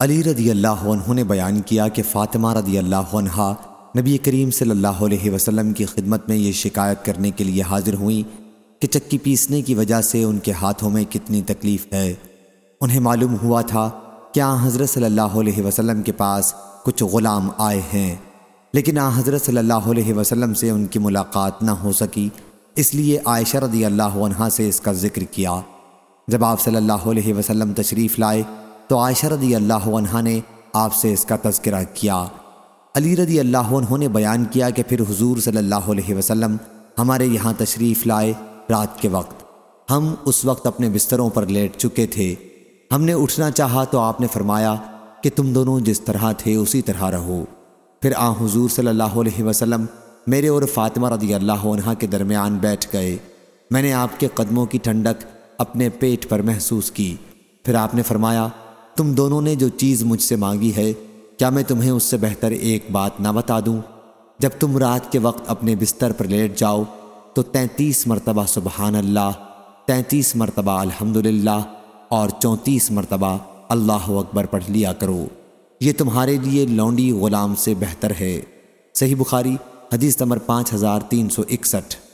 علی رضی اللہ عنہ نے بیان کیا کہ فاطمہ رضی اللہ عنہ نبی کریم صلی اللہ علیہ وسلم کی خدمت میں یہ شکایت کرنے کے لیے حاضر ہوئیں کہ چکی پیسنے کی وجہ سے ان کے ہاتھوں میں کتنی تکلیف ہے۔ انہیں معلوم ہوا تھا کہ آن حضرت صلی اللہ علیہ وسلم کے پاس کچھ غلام آئے ہیں، لیکن آن حضرت صلی اللہ علیہ وسلم سے ان کی ملاقات نہ ہو سکی، اس لیے عائشہ رضی اللہ عنہ سے اس کا ذکر کیا۔ جب آپ صلی اللہ علیہ وسلم تشریف لائے تو عائشہ رضی اللہ عنہ نے آپ سے اس کا تذکرہ کیا۔ علی رضی اللہ عنہ نے بیان کیا کہ پھر حضور صلی اللہ علیہ وسلم ہمارے یہاں تشریف لائے رات کے وقت۔ ہم اس وقت اپنے بستروں پر لیٹ چکے تھے۔ ہم نے اٹھنا چاہا تو آپ نے فرمایا کہ تم دونوں جس طرح تھے اسی طرح رہو۔ پھر آ حضور صلی اللہ علیہ وسلم میرے اور فاطمہ رضی اللہ عنہ کے درمیان بیٹھ گئے۔ میں نے آپ کے قدموں کی ٹھنڈک اپنے پیٹ پر محسوس کی۔ پھر آپ نے فرمایا تم دونوں نے جو چیز مجھ سے مانگی ہے، کیا میں تمہیں اس سے بہتر ایک بات نہ بتا دوں؟ جب تم رات کے وقت اپنے بستر پر لیٹ جاؤ، تو تینتیس مرتبہ سبحان اللہ، تینتیس مرتبہ الحمدللہ اور چونتیس مرتبہ اللہ اکبر پڑھ لیا کرو۔ یہ تمہارے لیے لونڈی غلام سے بہتر ہے۔ صحیح بخاری، حدیث نمبر پانچ ہزار تین سو اکسٹھ۔